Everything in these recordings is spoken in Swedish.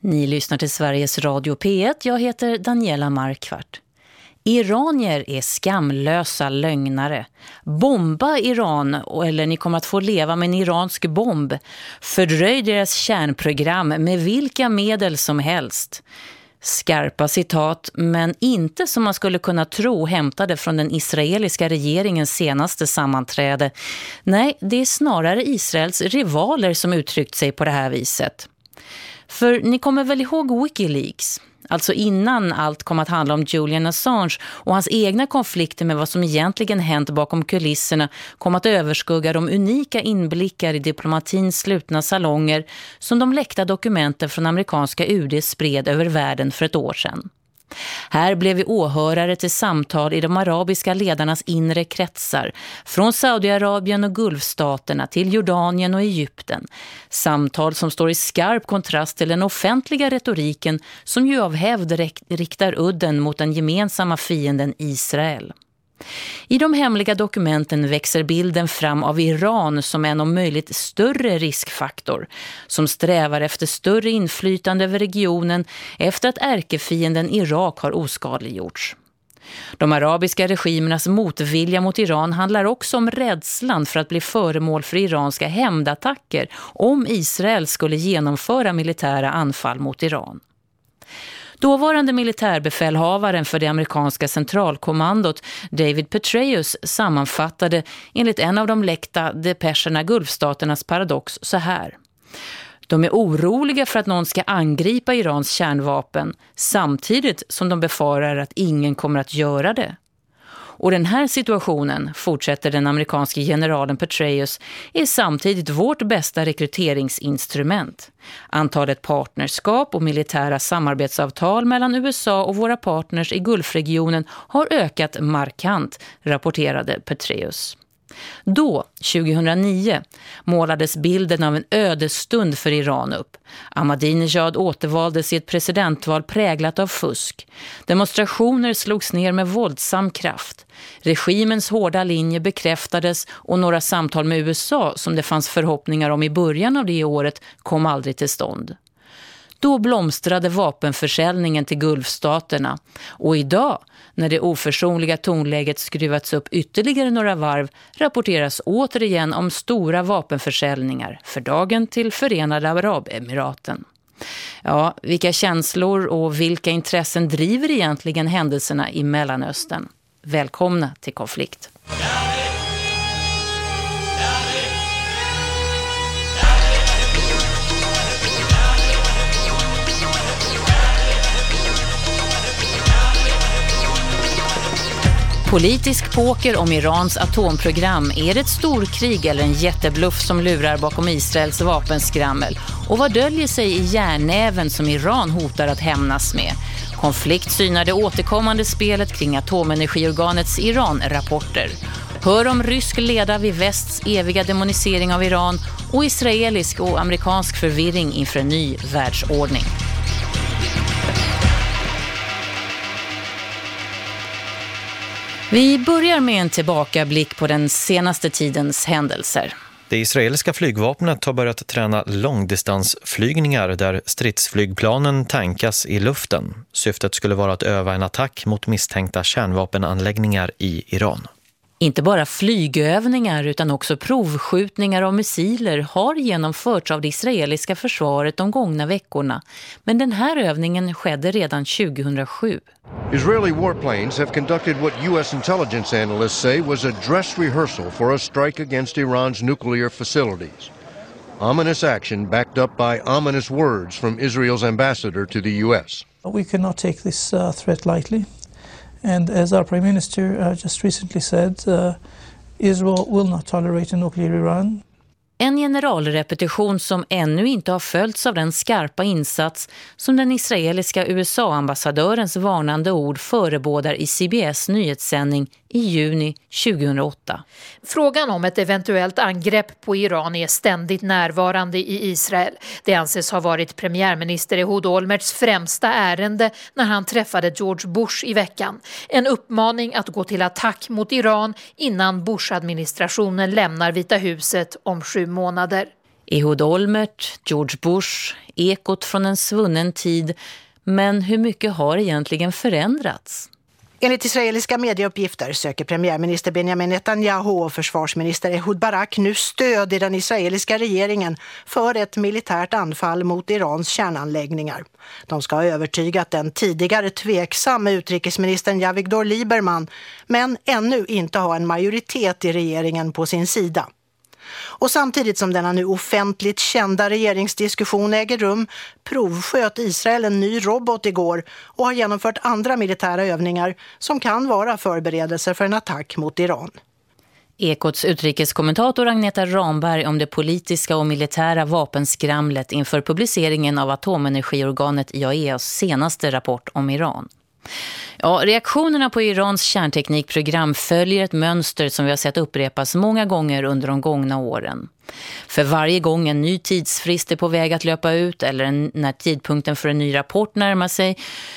Ni lyssnar till Sveriges Radio P1. Jag heter Daniela Markvart. Iranier är skamlösa lögnare. Bomba Iran, eller ni kommer att få leva med en iransk bomb. Fördröj deras kärnprogram med vilka medel som helst. Skarpa citat, men inte som man skulle kunna tro hämtade från den israeliska regeringens senaste sammanträde. Nej, det är snarare Israels rivaler som uttryckt sig på det här viset. För ni kommer väl ihåg Wikileaks? Alltså innan allt kom att handla om Julian Assange och hans egna konflikter med vad som egentligen hänt bakom kulisserna kom att överskugga de unika inblickar i diplomatins slutna salonger som de läckta dokumenten från amerikanska UD spred över världen för ett år sedan. Här blev vi åhörare till samtal i de arabiska ledarnas inre kretsar, från Saudiarabien och Gulfstaterna till Jordanien och Egypten. Samtal som står i skarp kontrast till den offentliga retoriken som ju av hävd riktar udden mot den gemensamma fienden Israel. I de hemliga dokumenten växer bilden fram av Iran som en om möjligt större riskfaktor som strävar efter större inflytande över regionen efter att ärkefienden Irak har oskadliggjorts. De arabiska regimernas motvilja mot Iran handlar också om rädslan för att bli föremål för iranska hämndattacker om Israel skulle genomföra militära anfall mot Iran. Dåvarande militärbefälhavaren för det amerikanska centralkommandot David Petraeus sammanfattade enligt en av de läckta depescherna Gulfstaternas paradox så här. De är oroliga för att någon ska angripa Irans kärnvapen samtidigt som de befarar att ingen kommer att göra det. Och den här situationen, fortsätter den amerikanske generalen Petraeus, är samtidigt vårt bästa rekryteringsinstrument. Antalet partnerskap och militära samarbetsavtal mellan USA och våra partners i Gulfregionen har ökat markant, rapporterade Petraeus. Då, 2009, målades bilden av en ödesstund för Iran upp. Ahmadinejad återvaldes i ett presidentval präglat av fusk. Demonstrationer slogs ner med våldsam kraft. Regimens hårda linje bekräftades och några samtal med USA som det fanns förhoppningar om i början av det året kom aldrig till stånd. Då blomstrade vapenförsäljningen till Gulfstaterna och idag, när det oförsonliga tonläget skruvats upp ytterligare några varv, rapporteras återigen om stora vapenförsäljningar för dagen till Förenade Arabemiraten. Ja, vilka känslor och vilka intressen driver egentligen händelserna i Mellanöstern? Välkomna till konflikt. Politisk poker om Irans atomprogram. Är det ett storkrig eller en jättebluff som lurar bakom Israels vapenskrammel? Och vad döljer sig i järnäven som Iran hotar att hämnas med? Konflikt synar det återkommande spelet kring atomenergiorganets Iran-rapporter. Hör om rysk leda vid västs eviga demonisering av Iran och israelisk och amerikansk förvirring inför en ny världsordning. Vi börjar med en tillbakablick på den senaste tidens händelser. Det israeliska flygvapnet har börjat träna långdistansflygningar där stridsflygplanen tankas i luften. Syftet skulle vara att öva en attack mot misstänkta kärnvapenanläggningar i Iran. Inte bara flygövningar utan också provskjutningar av missiler har genomförts av det israeliska försvaret de gångna veckorna. Men den här övningen skedde redan 2007. Israeli warplanes have conducted what US intelligence analysts say was a dress rehearsal for a strike against Iran's nuclear facilities. Ominous action backed up by ominous words from Israel's ambassador to the US. We cannot take this uh, threat lightly. And as our Prime Minister uh, just recently said, uh, Israel will not tolerate a nuclear Iran. En generalrepetition som ännu inte har följts av den skarpa insats som den israeliska USA-ambassadörens varnande ord förebådar i CBS nyhetssändning i juni 2008. Frågan om ett eventuellt angrepp på Iran är ständigt närvarande i Israel. Det anses ha varit premiärminister Ehud Olmerts främsta ärende när han träffade George Bush i veckan. En uppmaning att gå till attack mot Iran innan Bush-administrationen lämnar Vita huset om sju månader. Ehud Olmert, George Bush, ekot från en svunnen tid. Men hur mycket har egentligen förändrats? Enligt israeliska medieuppgifter söker premiärminister Benjamin Netanyahu och försvarsminister Ehud Barak nu stöd i den israeliska regeringen för ett militärt anfall mot Irans kärnanläggningar. De ska ha övertygat den tidigare tveksamme utrikesministern Javigdor Lieberman men ännu inte ha en majoritet i regeringen på sin sida. Och samtidigt som denna nu offentligt kända regeringsdiskussion äger rum provsköt Israel en ny robot igår och har genomfört andra militära övningar som kan vara förberedelser för en attack mot Iran. Ekots utrikeskommentator Agneta Ramberg om det politiska och militära vapenskramlet inför publiceringen av atomenergiorganet IAEAs senaste rapport om Iran. Ja, reaktionerna på Irans kärnteknikprogram följer ett mönster som vi har sett upprepas många gånger under de gångna åren. För varje gång en ny tidsfrist är på väg att löpa ut eller en, när tidpunkten för en ny rapport närmar sig,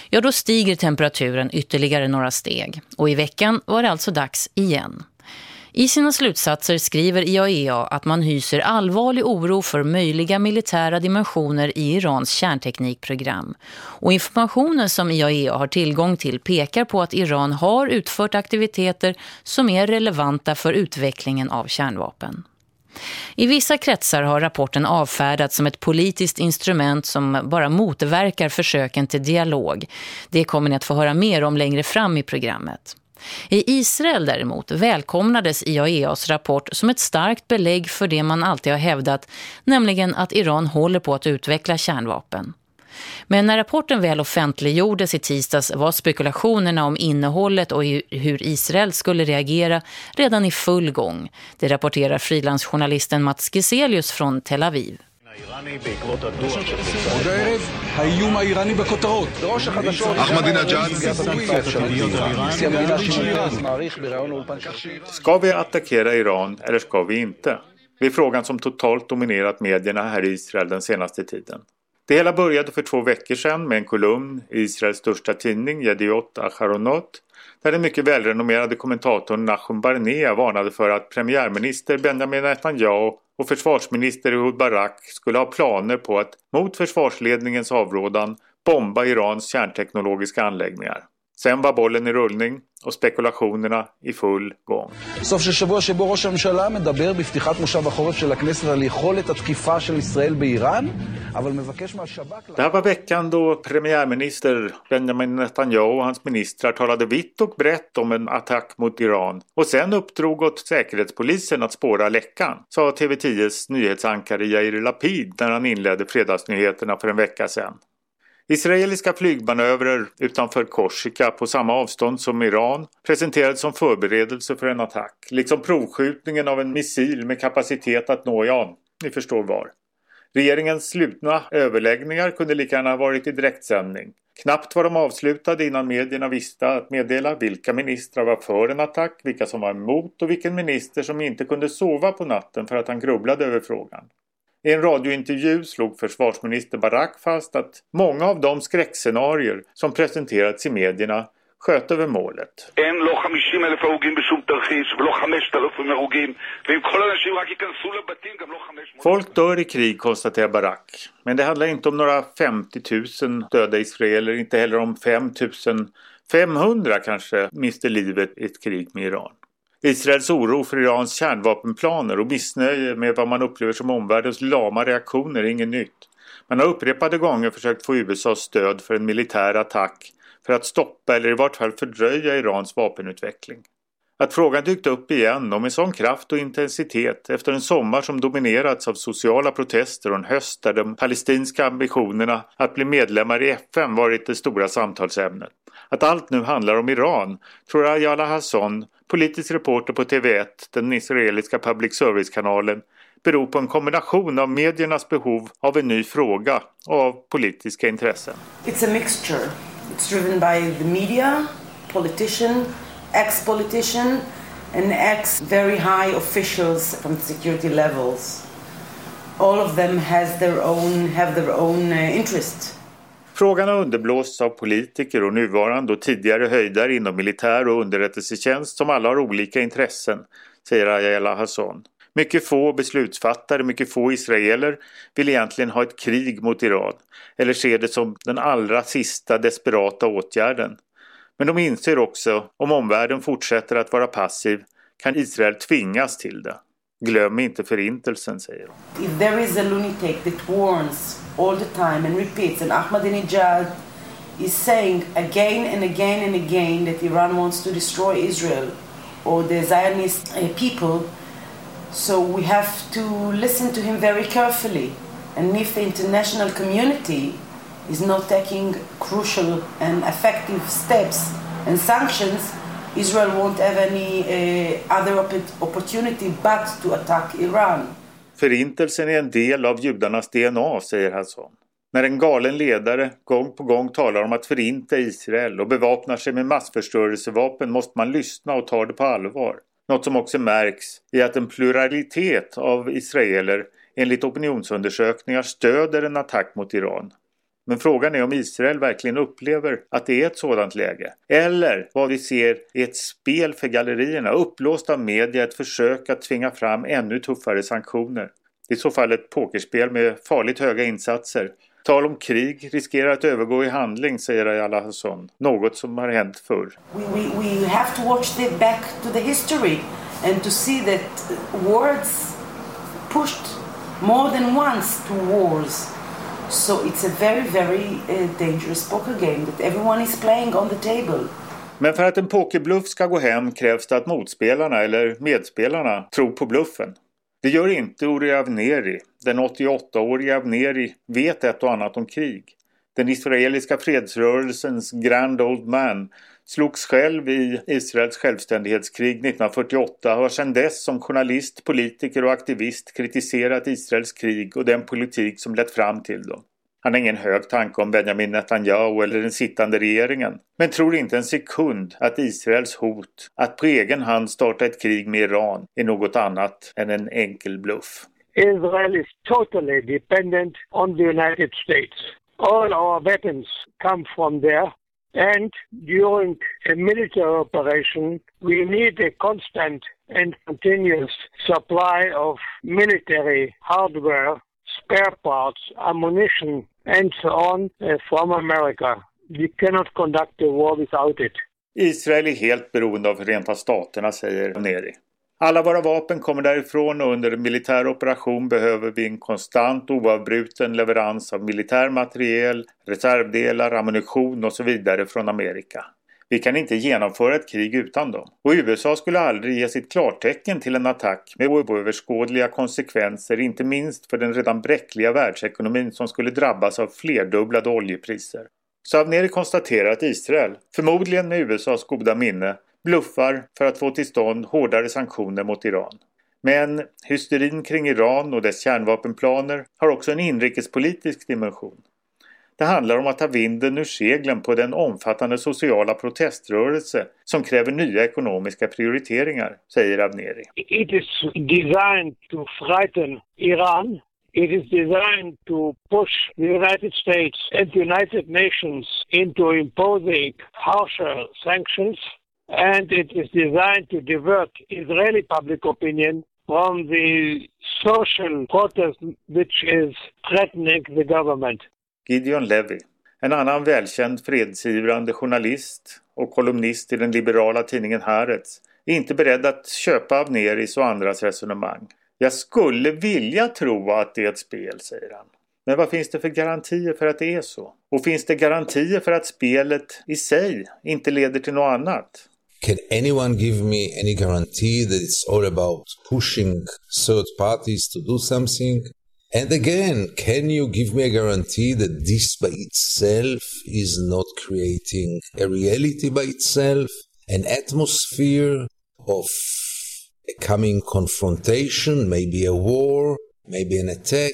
ja då stiger temperaturen ytterligare några steg. Och i veckan var det alltså dags igen. I sina slutsatser skriver IAEA att man hyser allvarlig oro för möjliga militära dimensioner i Irans kärnteknikprogram. Och informationen som IAEA har tillgång till pekar på att Iran har utfört aktiviteter som är relevanta för utvecklingen av kärnvapen. I vissa kretsar har rapporten avfärdats som ett politiskt instrument som bara motverkar försöken till dialog. Det kommer ni att få höra mer om längre fram i programmet. I Israel däremot välkomnades IAEAs rapport som ett starkt belägg för det man alltid har hävdat, nämligen att Iran håller på att utveckla kärnvapen. Men när rapporten väl offentliggjordes i tisdags var spekulationerna om innehållet och hur Israel skulle reagera redan i full gång. Det rapporterar frilansjournalisten Mats Giselius från Tel Aviv. האיראני בעקבות הדוח עוד הערב, האיום האיראני בכותרות. ראש החדשות... אחמדינג'אד. Ska vi attackera Iran eller ska vi inte? Det är frågan som totalt dominerat medierna här i Israel den senaste tiden. Det hela började för två veckor sedan med en kolumn i Israels största tidning, Yediot Acharonot, där den mycket välrenommerade kommentatorn Nachum Barnea varnade för att premiärminister Benjamin Netanyahu och försvarsminister Ehud Barak skulle ha planer på att mot försvarsledningens avrådan bomba Irans kärnteknologiska anläggningar. Sen var bollen i rullning och spekulationerna i full gång. סוף של שבוע שבו ראש הממשלה מדבר בפתיחת מושב החורף של הכנסת על יכולת התקיפה של ישראל באיראן, אבל מבקש מהשב"כ... Det här var veckan då premiärminister Benjamin Netanyahu och hans ministrar talade vitt och brett om en attack mot Iran och sen uppdrog åt säkerhetspolisen att spåra läckan, sa TV10s nyhetsankare Yair Lapid när han inledde fredagsnyheterna för en vecka sedan. Israeliska flygmanövrer utanför Korsika på samma avstånd som Iran presenterades som förberedelse för en attack, liksom provskjutningen av en missil med kapacitet att nå, ja, ni förstår var. Regeringens slutna överläggningar kunde lika gärna varit i direktsändning. Knappt var de avslutade innan medierna visste att meddela vilka ministrar var för en attack, vilka som var emot och vilken minister som inte kunde sova på natten för att han grubblade över frågan. I en radiointervju slog försvarsminister Barak fast att många av de skräckscenarier som presenterats i medierna sköt över målet. Folk dör i krig, konstaterar Barak. Men det handlar inte om några 50 000 döda israeler, inte heller om 5 500 kanske mister livet i ett krig med Iran. Israels oro för Irans kärnvapenplaner och missnöje med vad man upplever som omvärldens lama reaktioner är inget nytt. Man har upprepade gånger försökt få USAs stöd för en militär attack för att stoppa eller i vart fall fördröja Irans vapenutveckling. Att frågan dykt upp igen och med sån kraft och intensitet efter en sommar som dominerats av sociala protester och en höst där de palestinska ambitionerna att bli medlemmar i FN varit det stora samtalsämnet. Att allt nu handlar om Iran tror Ayala Hassan, politisk reporter på TV1, den israeliska public service-kanalen, beror på en kombination av mediernas behov av en ny fråga och av politiska intressen. It's a mixture. It's driven by the media, politician, ex-politician and ex-very high officials from security levels. All of them has their own, have their own uh, interest. Frågan har underblåsts av politiker och nuvarande och tidigare höjdar inom militär och underrättelsetjänst som alla har olika intressen, säger Ayala Hassan. Mycket få beslutsfattare, mycket få israeler vill egentligen ha ett krig mot Iran eller ser det som den allra sista desperata åtgärden. Men de inser också, om omvärlden fortsätter att vara passiv kan Israel tvingas till det. Glöm inte förintelsen, säger de. If there is a lunatic that warns all the time and repeats and Ahmadinejad is saying again and again and again that Iran wants to destroy Israel or the Zionist uh, people so we have to listen to him very carefully and if the international community is not taking crucial and effective steps and sanctions Israel won't have any uh, other opportunity but to attack Iran. Förintelsen är en del av judarnas DNA, säger Hassan. När en galen ledare gång på gång talar om att förinta Israel och bevapnar sig med massförstörelsevapen måste man lyssna och ta det på allvar. Något som också märks i att en pluralitet av israeler enligt opinionsundersökningar stöder en attack mot Iran. Men frågan är om Israel verkligen upplever att det är ett sådant läge. Eller vad vi ser är ett spel för gallerierna, upplåst av media, ett försök att tvinga fram ännu tuffare sanktioner. Det är i så fall ett pokerspel med farligt höga insatser. Tal om krig riskerar att övergå i handling, säger Ayala Hassan. Något som har hänt förr. We, we, we have to watch the back to the history and to see that words pushed more than once to wars. So it's a very, very eh, dangerous poker game that everyone is playing on the table. Men för att en pokerbluff ska gå hem krävs det att motspelarna eller medspelarna tror på bluffen. Det gör inte Uri Avneri. Den 88-årige Avneri vet ett och annat om krig. Den israeliska fredsrörelsens Grand Old Man slogs själv i Israels självständighetskrig 1948 och har sedan dess som journalist, politiker och aktivist kritiserat Israels krig och den politik som lett fram till dem. Han har ingen hög tanke om Benjamin Netanyahu eller den sittande regeringen, men tror inte en sekund att Israels hot att på egen hand starta ett krig med Iran är något annat än en enkel bluff. Israel is totally dependent on the United States. All our weapons come from there and during a military operation we need a constant and continuous supply of military hardware spare parts, ammunition, and so on uh, from America. We cannot conduct a war without it. Israel är helt beroende av Förenta Staterna, säger Neri. Alla våra vapen kommer därifrån och under en militär operation behöver vi en konstant oavbruten leverans av militär materiel, reservdelar, ammunition och så vidare från Amerika. Vi kan inte genomföra ett krig utan dem. Och USA skulle aldrig ge sitt klartecken till en attack med oöverskådliga konsekvenser inte minst för den redan bräckliga världsekonomin som skulle drabbas av flerdubblade oljepriser. Savneri konstaterar att Israel, förmodligen med USAs goda minne, bluffar för att få till stånd hårdare sanktioner mot Iran. Men hysterin kring Iran och dess kärnvapenplaner har också en inrikespolitisk dimension. Det handlar om att ta vinden ur seglen på den omfattande sociala proteströrelse som kräver nya ekonomiska prioriteringar, säger Avneri. It is designed to frighten Iran. It is designed to push the United States and the United Nations into imposing harsher sanctions. And it is designed to divert Israeli public opinion from the social protest which is threatening the government. Gideon Levy, en annan välkänd fredsivrande journalist och kolumnist i den liberala tidningen Haaretz, är inte beredd att köpa Avneris och andras resonemang. Jag skulle vilja tro att det är ett spel, säger han. Men vad finns det för garantier för att det är så? Och finns det garantier för att spelet i sig inte leder till något annat? Can anyone give me any guarantee that it's all about pushing third parties to do something? And again, can you give me a guarantee that this by itself is not creating a reality by itself, an atmosphere of a coming confrontation, maybe a war, maybe an attack?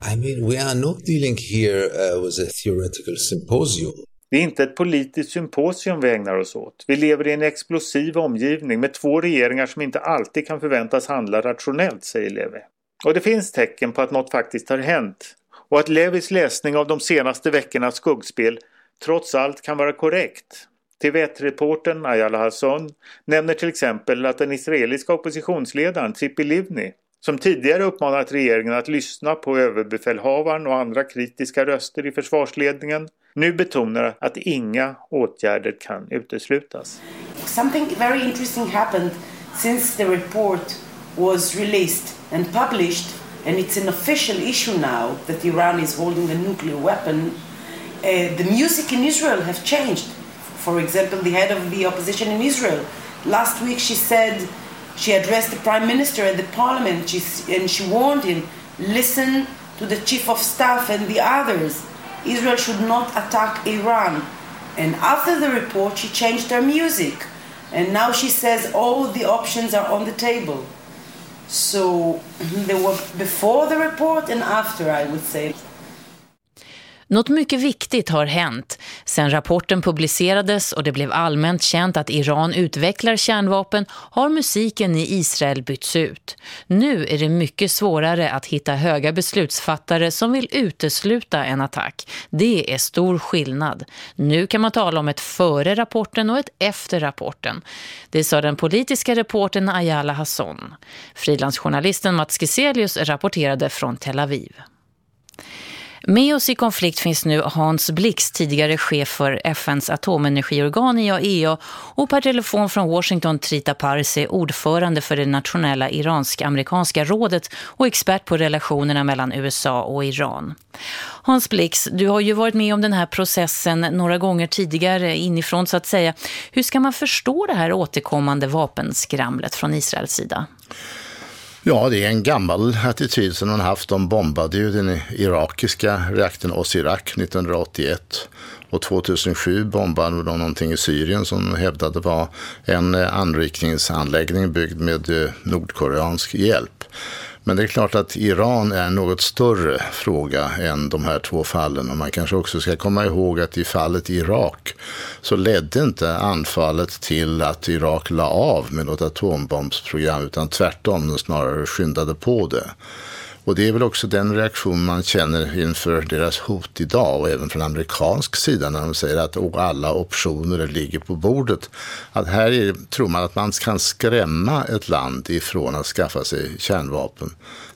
I mean, we are not dealing here uh, with a theoretical symposium. Det är inte ett politiskt symposium vi ägnar oss åt. Vi lever i en explosiv omgivning med två regeringar som inte alltid kan förväntas handla rationellt, säger Levi. Och det finns tecken på att något faktiskt har hänt och att Levis läsning av de senaste veckornas skuggspel trots allt kan vara korrekt. TV1-reportern Ayala Hassan nämner till exempel att den israeliska oppositionsledaren Tzipi Livni som tidigare uppmanat regeringen att lyssna på överbefälhavaren och andra kritiska röster i försvarsledningen, nu betonar att inga åtgärder kan uteslutas. Something very interesting happened since the report was released and published and it's an official issue now that Iran is holding a nuclear weapon. Uh, the music in Israel have changed. For example, the head of the opposition in Israel last week she said she addressed the prime minister at the parliament she, and she warned him listen to the chief of staff and the others Israel should not attack Iran. And after the report, she changed her music. And now she says all the options are on the table. So there were before the report and after, I would say. Något mycket viktigt har hänt. Sen rapporten publicerades och det blev allmänt känt att Iran utvecklar kärnvapen har musiken i Israel bytts ut. Nu är det mycket svårare att hitta höga beslutsfattare som vill utesluta en attack. Det är stor skillnad. Nu kan man tala om ett före rapporten och ett efter rapporten. Det sa den politiska reporten Ayala Hasson. Frilansjournalisten Mats Giselius rapporterade från Tel Aviv. Med oss i konflikt finns nu Hans Blix, tidigare chef för FNs atomenergiorgan IAEA och per telefon från Washington Trita Parsi, ordförande för det nationella iransk-amerikanska rådet och expert på relationerna mellan USA och Iran. Hans Blix, du har ju varit med om den här processen några gånger tidigare inifrån så att säga. Hur ska man förstå det här återkommande vapenskramlet från Israels sida? Ja, det är en gammal attityd som man haft. De bombade ju den irakiska reaktorn Osirak 1981 och 2007 bombade de någonting i Syrien som de hävdade var en anrikningsanläggning byggd med eh, nordkoreansk hjälp. Men det är klart att Iran är en något större fråga än de här två fallen. Och man kanske också ska komma ihåg att i fallet Irak så ledde inte anfallet till att Irak la av med något atombombsprogram utan tvärtom snarare skyndade på det. Och det är väl också den reaktion man känner inför deras hot idag och även från amerikansk sida när de säger att alla optioner ligger på bordet. Att här är, tror man att man kan skrämma ett land ifrån att skaffa sig kärnvapen.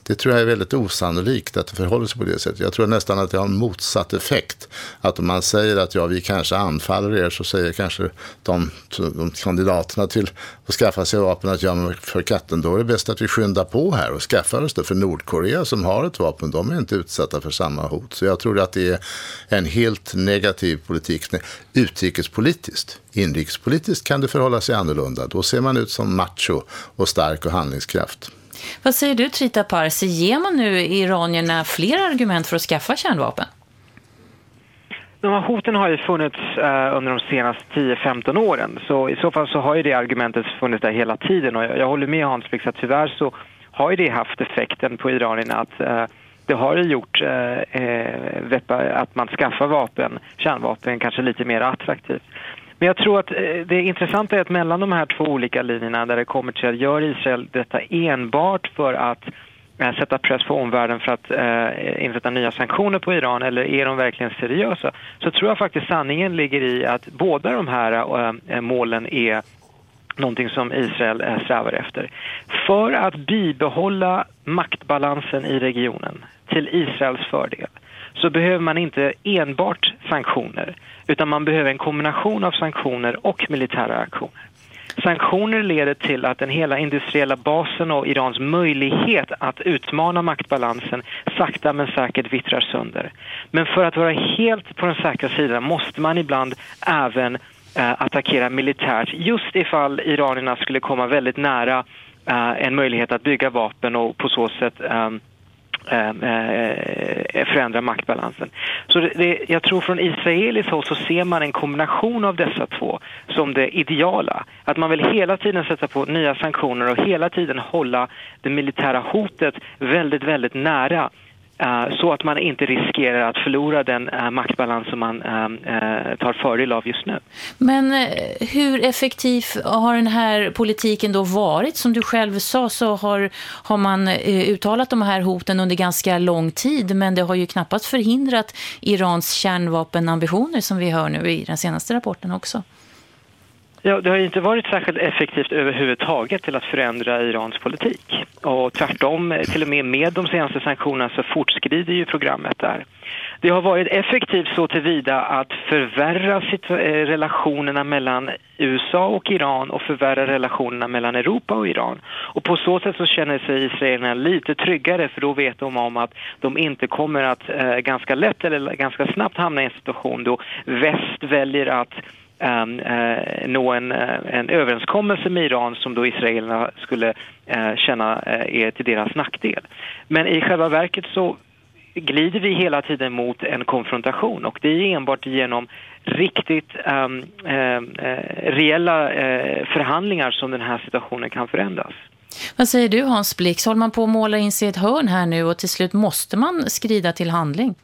Det tror jag är väldigt osannolikt att det förhåller sig på det sättet. Jag tror nästan att det har en motsatt effekt. Att om man säger att ja, vi kanske anfaller er så säger kanske de, de kandidaterna till att skaffa sig vapen att ja, men för katten då är det bäst att vi skyndar på här och skaffar oss det. För Nordkorea som har ett vapen, de är inte utsatta för samma hot. Så jag tror att det är en helt negativ politik utrikespolitiskt. Inrikespolitiskt kan det förhålla sig annorlunda. Då ser man ut som macho och stark och handlingskraft. Vad säger du Trita Parsi? Ger man nu iranierna fler argument för att skaffa kärnvapen? De här hoten har ju funnits eh, under de senaste 10-15 åren. Så i så fall så har ju det argumentet funnits där hela tiden. Och jag, jag håller med Hans Blix att tyvärr så har ju det haft effekten på iranierna att eh, det har gjort eh, att man skaffar vapen, kärnvapen kanske lite mer attraktivt. Men jag tror att eh, det intressanta är att mellan de här två olika linjerna där det kommer till att gör Israel detta enbart för att eh, sätta press på omvärlden för att eh, insätta nya sanktioner på Iran eller är de verkligen seriösa? Så tror jag faktiskt sanningen ligger i att båda de här eh, eh målen är någonting som Israel eh, strävar efter. För att bibehålla maktbalansen i regionen till Israels fördel så behöver man inte enbart sanktioner utan man behöver en kombination av sanktioner och militära aktioner. Sanktioner leder till att den hela industriella basen och Irans möjlighet att utmana maktbalansen sakta men säkert vittrar sönder. Men för att vara helt på den säkra sidan måste man ibland även eh, attackera militärt just ifall iranierna skulle komma väldigt nära eh, en möjlighet att bygga vapen och på så sätt eh, Ehm, eh, eh, förändra maktbalansen. Så det, det, jag tror från israeliskt håll så ser man en kombination av dessa två som det ideala. Att man vill hela tiden sätta på nya sanktioner och hela tiden hålla det militära hotet väldigt, väldigt nära Eh, så att man inte riskerar att förlora den uh, maktbalans som man uh, tar fördel av just nu. Men hur effektiv har den här politiken då varit? Som du själv sa så har, har man uttalat de här hoten under ganska lång tid men det har ju knappast förhindrat Irans kärnvapenambitioner som vi hör nu i den senaste rapporten också. Ja, det har inte varit särskilt effektivt överhuvudtaget till att förändra Irans politik. Och tvärtom, till och med med de senaste sanktionerna så fortskrider ju programmet där. Det har varit effektivt så tillvida att förvärra eh, relationerna mellan USA och Iran och förvärra relationerna mellan Europa och Iran. Och på så sätt så känner sig israelerna lite tryggare för då vet de om att de inte kommer att eh, ganska lätt eller ganska snabbt hamna i en situation då väst väljer att eh, nå en, eh, en överenskommelse med Iran som då israelerna skulle eh, känna eh, är till deras nackdel. Men i själva verket så glider vi hela tiden mot en konfrontation och det är enbart genom riktigt ehm, ehm, eh, reella eh, förhandlingar som den här situationen kan förändras. Vad säger du Hans Blix? Håller man på att måla in sig i ett hörn här nu och till slut måste man skrida till handling?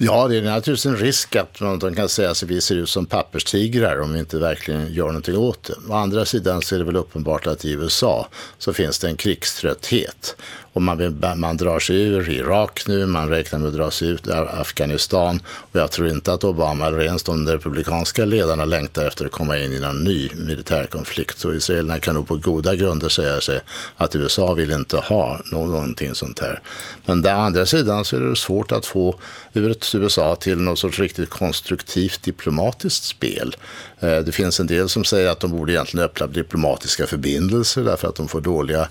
Ja, det är naturligtvis en risk att de kan säga att vi ser ut som papperstigrar om vi inte verkligen gör någonting åt det. Å andra sidan så är det väl uppenbart att i USA så finns det en krigströtthet. Och man, man drar sig ur Irak nu, man räknar med att dra sig ut ur Afghanistan. Och jag tror inte att Obama eller ens de republikanska ledarna längtar efter att komma in i någon ny militärkonflikt. Så israelerna kan nog på goda grunder säga sig att USA vill inte ha någonting sånt här. Men å andra sidan så är det svårt att få USA till något sorts riktigt konstruktivt diplomatiskt spel. Eh, det finns en del som säger att de borde egentligen öppna diplomatiska förbindelser därför att de får dåliga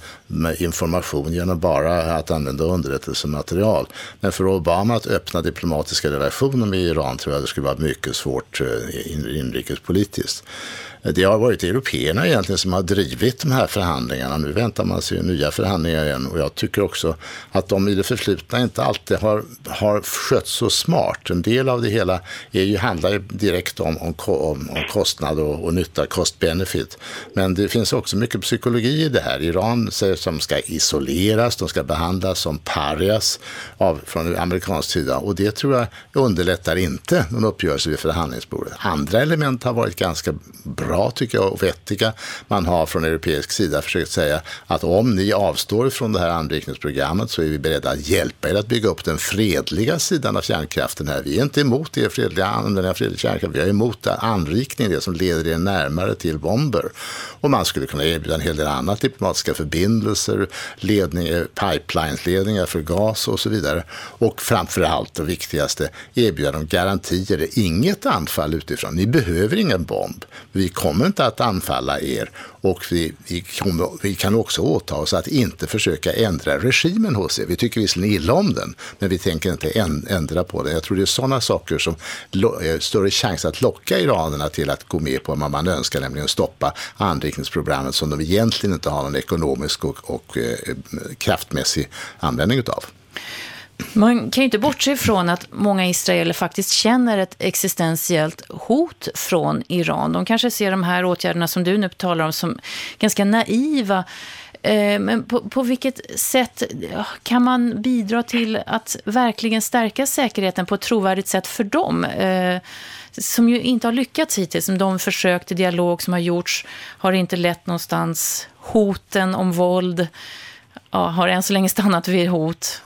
information genom bara att använda underrättelsematerial. Men för Obama att öppna diplomatiska relationer med Iran tror jag det skulle vara mycket svårt eh, inrikespolitiskt. Det har varit européerna egentligen som har drivit de här förhandlingarna. Nu väntar man sig nya förhandlingar igen och jag tycker också att de i det förflutna inte alltid har, har skött så smart. En del av det hela är ju, handlar ju direkt om, om, om, om kostnad och, och nytta, cost-benefit. Men det finns också mycket psykologi i det här. Iran säger att de ska isoleras, de ska behandlas som parias av, från amerikansk sida och det tror jag underlättar inte någon uppgörelse vid förhandlingsbordet. Andra element har varit ganska bra bra tycker jag och vettiga. Man har från europeisk sida försökt säga att om ni avstår från det här anrikningsprogrammet så är vi beredda att hjälpa er att bygga upp den fredliga sidan av kärnkraften här. Vi är inte emot er fredliga användning av fredlig kärnkraft, vi är emot anrikning, det som leder er närmare till bomber. Och man skulle kunna erbjuda en hel del annat, diplomatiska förbindelser, ledning, eh, pipelinesledningar för gas och så vidare. Och framför allt det viktigaste, erbjuda dem garantier, inget anfall utifrån. Ni behöver ingen bomb. Vi kommer inte att anfalla er och vi, vi, kommer, vi, kan också åta oss att inte försöka ändra regimen hos er. Vi tycker visserligen illa om den, men vi tänker inte ändra på den. Jag tror det är sådana saker som är eh, större chans att locka iranerna till att gå med på vad man önskar, nämligen stoppa anrikningsprogrammet som de egentligen inte har någon ekonomisk och, och eh, kraftmässig användning utav. Man kan ju inte bortse ifrån att många israeler faktiskt känner ett existentiellt hot från Iran. De kanske ser de här åtgärderna som du nu talar om som ganska naiva. Eh, men på, på vilket sätt kan man bidra till att verkligen stärka säkerheten på ett trovärdigt sätt för dem? Eh, som ju inte har lyckats hittills. Som de försök till dialog som har gjorts har inte lett någonstans. Hoten om våld ja, har än så länge stannat vid hot.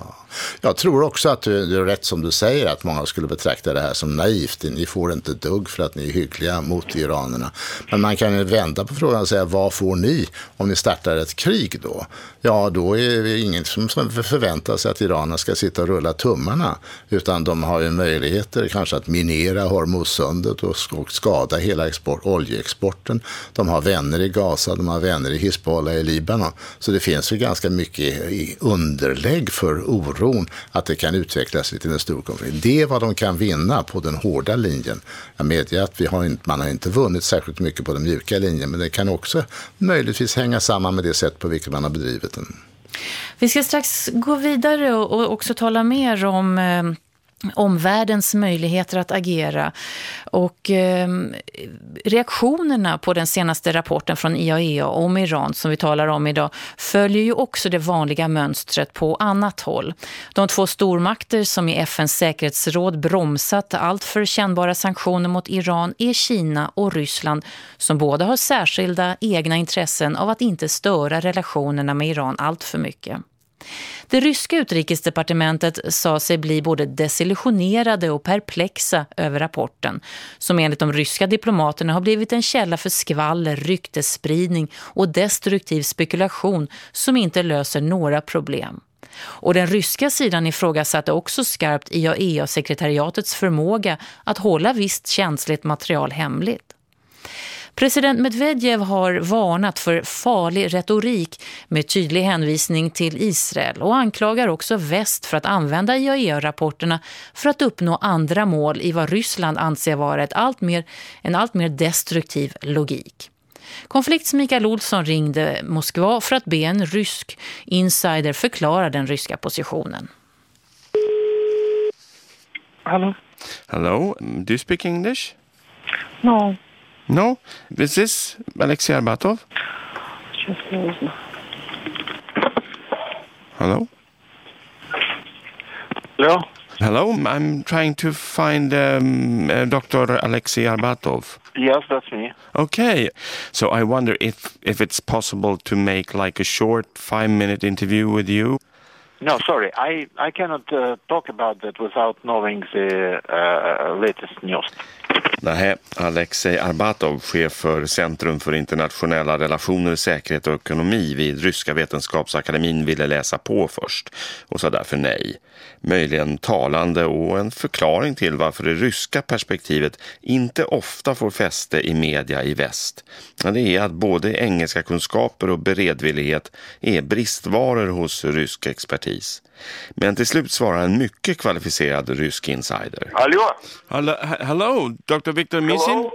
Jag tror också att det är rätt som du säger att många skulle betrakta det här som naivt. Ni får inte dugg för att ni är hyggliga mot iranerna. Men man kan ju vända på frågan och säga vad får ni om ni startar ett krig då? Ja, då är det ingen som förväntar sig att iranerna ska sitta och rulla tummarna. Utan de har ju möjligheter kanske att minera Hormuzsundet och skada hela export, oljeexporten. De har vänner i Gaza, de har vänner i Hizbollah i Libanon. Så det finns ju ganska mycket underlägg för oro oron att det kan utvecklas till en stor konflikt. Det är vad de kan vinna på den hårda linjen. Jag medger att vi har inte, man har inte vunnit särskilt mycket på den mjuka linjen, men det kan också möjligtvis hänga samman med det sätt på vilket man har bedrivit den. Vi ska strax gå vidare och också tala mer om eh, omvärldens möjligheter att agera. Och eh, reaktionerna på den senaste rapporten från IAEA om Iran som vi talar om idag följer ju också det vanliga mönstret på annat håll. De två stormakter som i FNs säkerhetsråd bromsat allt för kännbara sanktioner mot Iran är Kina och Ryssland som båda har särskilda egna intressen av att inte störa relationerna med Iran allt för mycket. Det ryska utrikesdepartementet sa sig bli både desillusionerade och perplexa över rapporten som enligt de ryska diplomaterna har blivit en källa för skvaller, ryktesspridning och destruktiv spekulation som inte löser några problem. Och den ryska sidan ifrågasatte också skarpt IAEA-sekretariatets förmåga att hålla visst känsligt material hemligt. President Medvedev har varnat för farlig retorik med tydlig hänvisning till Israel och anklagar också väst för att använda IAEA-rapporterna för att uppnå andra mål i vad Ryssland anser vara ett allt mer, en allt mer destruktiv logik. Konflikts Mikael Olsson ringde Moskva för att be en rysk insider förklara den ryska positionen. Hello. Hello. Do you speak English? No. No? This is this Alexei Arbatov? Hello? Hello? Hello, I'm trying to find um, uh, Dr. Alexei Arbatov. Yes, that's me. Okay, so I wonder if, if it's possible to make like a short five-minute interview with you. No, sorry, I, I cannot uh, talk about that without knowing the uh, latest news. Nej, Alexej Arbatov, chef för Centrum för internationella relationer, säkerhet och ekonomi vid Ryska vetenskapsakademin ville läsa på först och sa därför nej. Möjligen talande och en förklaring till varför det ryska perspektivet inte ofta får fäste i media i väst. Det är att både engelska kunskaper och beredvillighet är bristvaror hos rysk expertis. Men till slut svarar en mycket kvalificerad rysk insider. Hallå? Hello Dr. Victor Misin?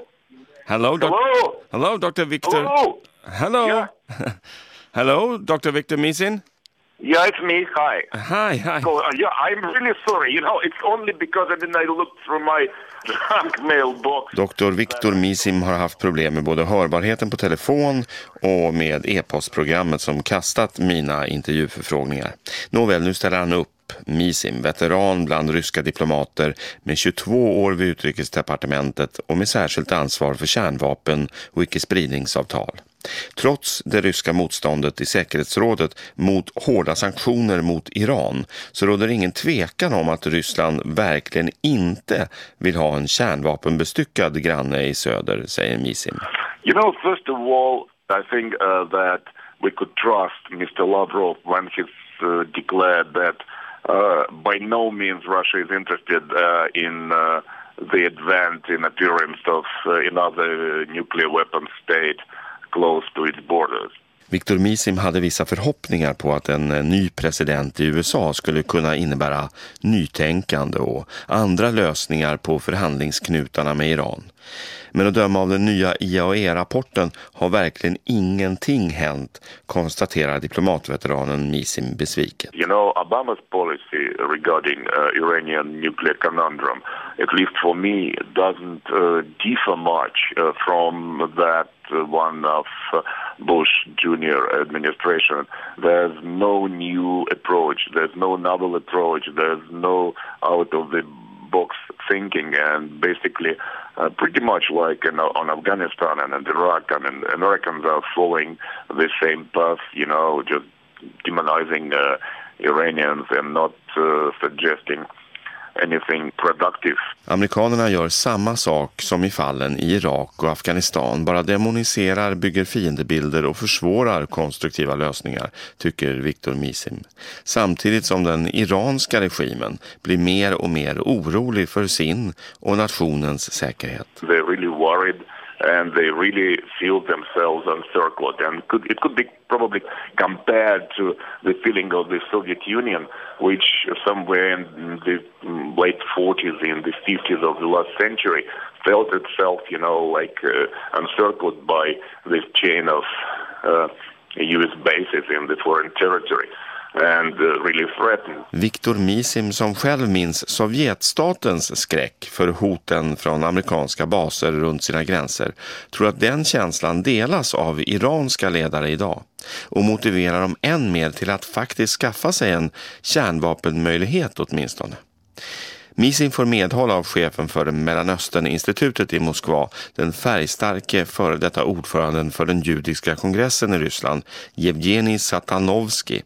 Hello, doc Hello? hello Dr. Victor. Hello? Hello. Yeah. hello, Dr. Victor Misin? Yeah, it's me. Hi. Hi, hi. So, uh, yeah, I'm really sorry. You know, it's only because I didn't I looked through my. Dr. Victor Misim har haft problem med både hörbarheten på telefon och med e-postprogrammet som kastat mina intervjuförfrågningar. Nåväl, nu ställer han upp. Misim, veteran bland ryska diplomater med 22 år vid utrikesdepartementet och med särskilt ansvar för kärnvapen och icke-spridningsavtal. Trots det ryska motståndet i säkerhetsrådet mot hårda sanktioner mot Iran så råder ingen tvekan om att Ryssland verkligen inte vill ha en kärnvapenbestyckad granne i söder, säger Misim. You know, first of all, I think uh, that we could trust Mr. Lavrov when he uh, declared that Uh, by no means Russia is interested uh, in uh, the advent in appearance of uh, another nuclear weapon state close to its borders. Viktor Misim hade vissa förhoppningar på att en eh, ny president i USA skulle kunna innebära nytänkande och andra lösningar på förhandlingsknutarna med Iran. Men att döma av den nya IAEA-rapporten har verkligen ingenting hänt, konstaterar diplomatveteranen Misim besviket. You know, Obama's policy regarding uh, Iranian nuclear conundrum, at least for me, doesn't uh, differ much uh, from that one of uh, Bush Jr. administration. There's no new approach. There's no novel approach. There's no out of the box thinking and basically uh, pretty much like in, on Afghanistan and in Iraq I mean Americans are following the same path you know just demonizing uh, Iranians and not uh, suggesting anything productive. Amerikanerna gör samma sak som i fallen i Irak och Afghanistan, bara demoniserar, bygger fiendebilder och försvårar konstruktiva lösningar, tycker Viktor Misim. Samtidigt som den iranska regimen blir mer och mer orolig för sin och nationens säkerhet. They're really worried and they really feel themselves encircled. And could, it could be probably compared to the feeling of the Soviet Union, which somewhere in the late 40s, in the 50s of the last century, felt itself, you know, like uh, encircled by this chain of uh, U.S. bases in the foreign territory. And uh, really threatened. Viktor Misim som själv minns Sovjetstatens skräck för hoten från amerikanska baser runt sina gränser tror att den känslan delas av iranska ledare idag och motiverar dem än mer till att faktiskt skaffa sig en kärnvapenmöjlighet åtminstone. Misim får medhåll av chefen för Mellanösterninstitutet i Moskva, den färgstarke före detta ordföranden för den judiska kongressen i Ryssland, Jevgenij Satanovsky,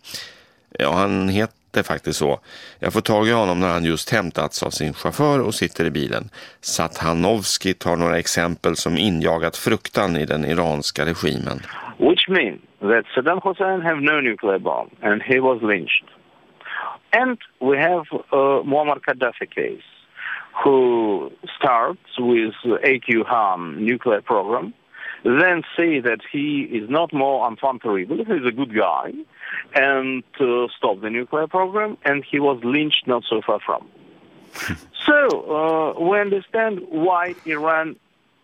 Ja, han heter faktiskt så. Jag får tag i honom när han just hämtats av sin chaufför och sitter i bilen. Sathanovski tar några exempel som injagat fruktan i den iranska regimen. Which means that Saddam Hussein have no nuclear bomb and he was lynched. And we have uh, Muammar Gaddafi case who starts with AQ harm nuclear program, then say that he is not more enfant terrible, he's a good guy, and uh, stop the nuclear program, and he was lynched not so far from. so uh, we understand why Iran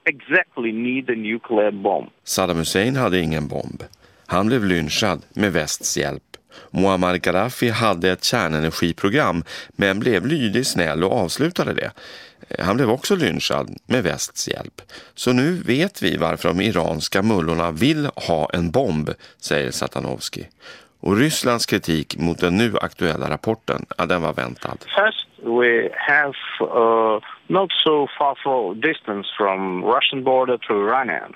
exactly need a nuclear bomb. Saddam Hussein hade ingen bomb. Han blev lynchad med västs hjälp. Muammar Gaddafi hade ett kärnenergiprogram men blev lydig, snäll och avslutade det. Han blev också lynchad med västs hjälp. Så nu vet vi varför de iranska mullorna vill ha en bomb, säger Satanovski. Och Rysslands kritik mot den nu aktuella rapporten, ja, den var väntad. First, we have uh, not so far for distance from Russian border to Iranian.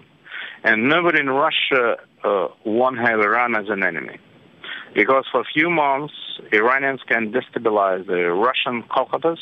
And nobody in Russia uh, won't have Iran as an enemy because for a few months Iranians can destabilize the Russian Caucasus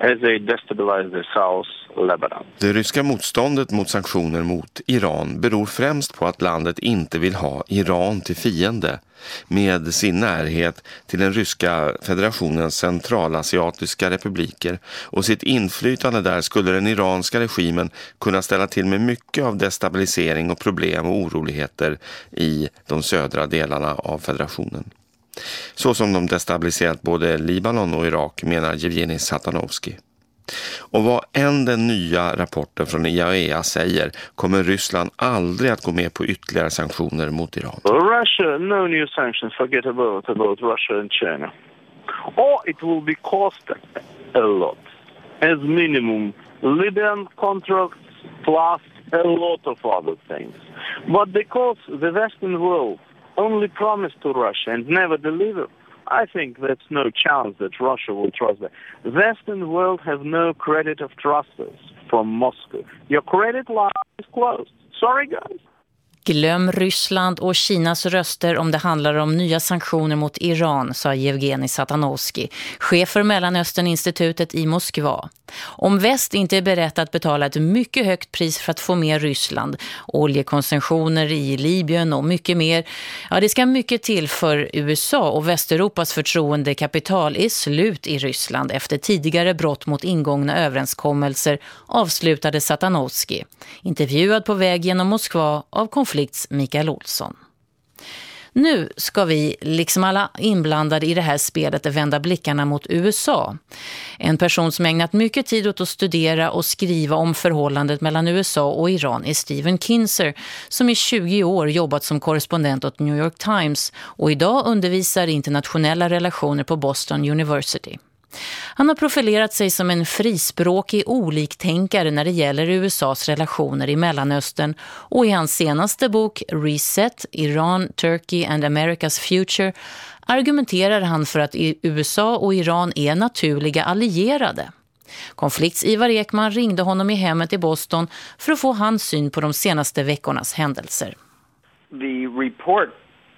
as they destabilize the South Lebanon. Det ryska motståndet mot sanktioner mot Iran beror främst på att landet inte vill ha Iran till fiende med sin närhet till den ryska federationens centralasiatiska republiker och sitt inflytande där skulle den iranska regimen kunna ställa till med mycket av destabilisering och problem och oroligheter i de södra delarna av federationen. Så som de destabiliserat både Libanon och Irak menar Jevgenij Satanovski. Och vad än den nya rapporten från IAEA säger kommer Ryssland aldrig att gå med på ytterligare sanktioner mot Iran. Russia, no new sanctions, forget about, about Russia and China. Or it will be cost a lot. As minimum, Libyan contracts plus a lot of other things. But because the Western world only promised to Russia and never delivered, I think there's no chance that Russia will trust them. The Western world has no credit of trusters from Moscow. Your credit line is closed. Sorry, guys. Glöm Ryssland och Kinas röster om det handlar om nya sanktioner mot Iran, sa Evgeni Satanovski, chef för Mellanösterninstitutet i Moskva. Om väst inte är berett att betala ett mycket högt pris för att få med Ryssland, oljekonsumtioner i Libyen och mycket mer, ja det ska mycket till för USA och Västeuropas förtroendekapital är slut i Ryssland efter tidigare brott mot ingångna överenskommelser, avslutade Satanovski. Intervjuad på väg genom Moskva av konflikts Mikael Olsson. Nu ska vi, liksom alla inblandade i det här spelet, vända blickarna mot USA. En person som ägnat mycket tid åt att studera och skriva om förhållandet mellan USA och Iran är Steven Kinzer, som i 20 år jobbat som korrespondent åt New York Times och idag undervisar i internationella relationer på Boston University. Han har profilerat sig som en frispråkig oliktänkare när det gäller USAs relationer i Mellanöstern och i hans senaste bok Reset, Iran, Turkey and America's Future argumenterar han för att USA och Iran är naturliga allierade. Konflikts Ivar Ekman ringde honom i hemmet i Boston för att få hans syn på de senaste veckornas händelser. The report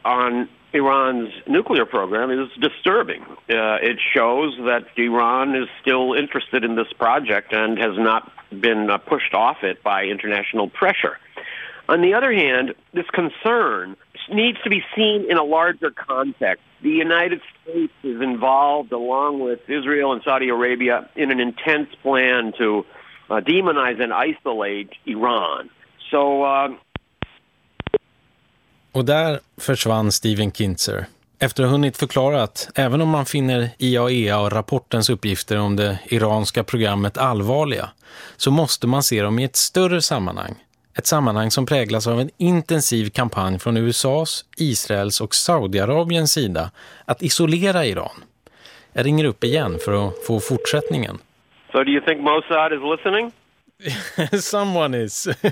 on Iran's nuclear program is disturbing. Uh, it shows that Iran is still interested in this project and has not been uh, pushed off it by international pressure. On the other hand, this concern needs to be seen in a larger context. The United States is involved, along with Israel and Saudi Arabia, in an intense plan to uh, demonize and isolate Iran. So uh, Och där försvann Steven Kintzer. Efter att ha hunnit förklara att även om man finner IAEA och rapportens uppgifter om det iranska programmet allvarliga så måste man se dem i ett större sammanhang. Ett sammanhang som präglas av en intensiv kampanj från USAs, Israels och Saudiarabiens sida att isolera Iran. Jag ringer upp igen för att få fortsättningen. So do you think Mossad is listening? Someone is.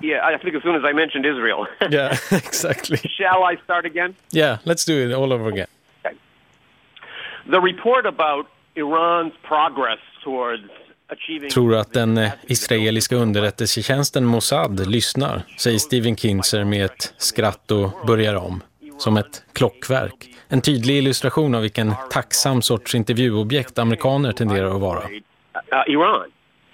yeah, I think as soon as I mentioned Israel. yeah, exactly. Shall I start again? Yeah, let's do it all over again. Okay. The report about Iran's progress towards Tror att den eh, israeliska underrättelsetjänsten Mossad lyssnar, säger Steven Kinzer med ett skratt och börjar om. som ett klockverk. En tydlig illustration av vilken tacksam sorts intervjuobjekt amerikaner tenderar att vara. Uh, Iran.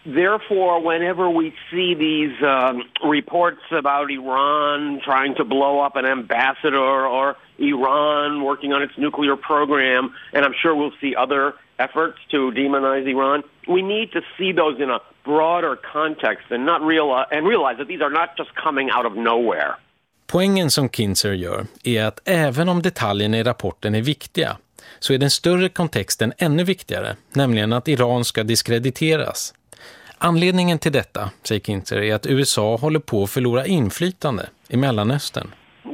Therefore, whenever we see these um, reports about Iran trying to blow up an ambassador or Iran working on its nuclear program, and I'm sure we'll see other efforts to demonize Iran, we need to see those in a broader context and not realize and realize that these are not just coming out of nowhere. Poängen som Kinzer gör är att även om detaljerna i rapporten är viktiga så är den större kontexten ännu viktigare, nämligen att Iran ska diskrediteras. Anledningen till detta, säger Kinzer, är att USA håller på att förlora inflytande i Mellanöstern.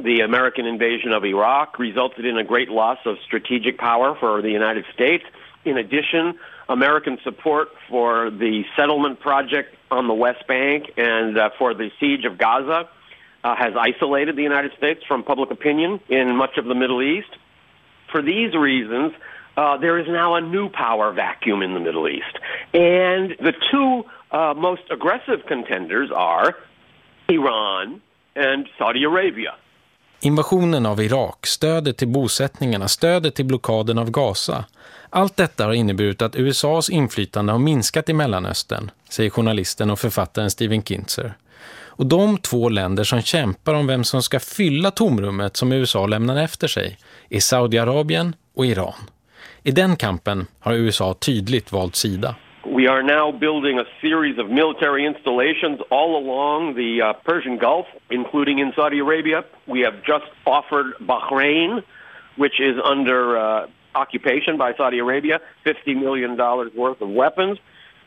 The American invasion of Iraq resulted in a great loss of strategic power for the United States. In addition, American support for the settlement project on the West Bank and uh, for the siege of Gaza uh, has isolated the United States from public opinion in much of the Middle East. For these reasons, uh, there is now a new power vacuum in the Middle East. And the two uh, most aggressive contenders are Iran and Saudi Arabia. Invasionen av Irak, stödet till bosättningarna, stödet till blockaden av Gaza. Allt detta har inneburit att USAs inflytande har minskat i Mellanöstern, säger journalisten och författaren Steven Kintzer. Och de två länder som kämpar om vem som ska fylla tomrummet som USA lämnar efter sig är Saudiarabien och Iran. I den kampen har USA tydligt valt sida. We are now building a series of military installations all along the uh, Persian Gulf, including in Saudi Arabia. We have just offered Bahrain, which is under uh, occupation by Saudi Arabia, $50 million worth of weapons.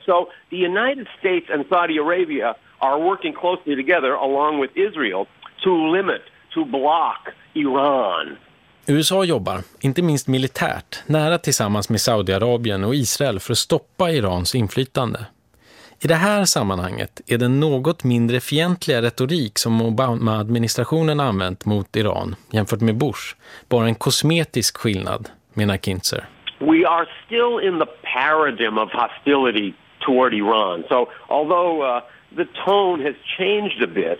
So the United States and Saudi Arabia are working closely together along with Israel to limit, to block Iran. USA jobbar, inte minst militärt, nära tillsammans med Saudiarabien och Israel för att stoppa Irans inflytande. I det här sammanhanget är den något mindre fientliga retorik som Obama-administrationen använt mot Iran jämfört med Bush bara en kosmetisk skillnad, menar Kintzer. We are still in the paradigm of hostility toward Iran. So although uh, the tone has changed a bit,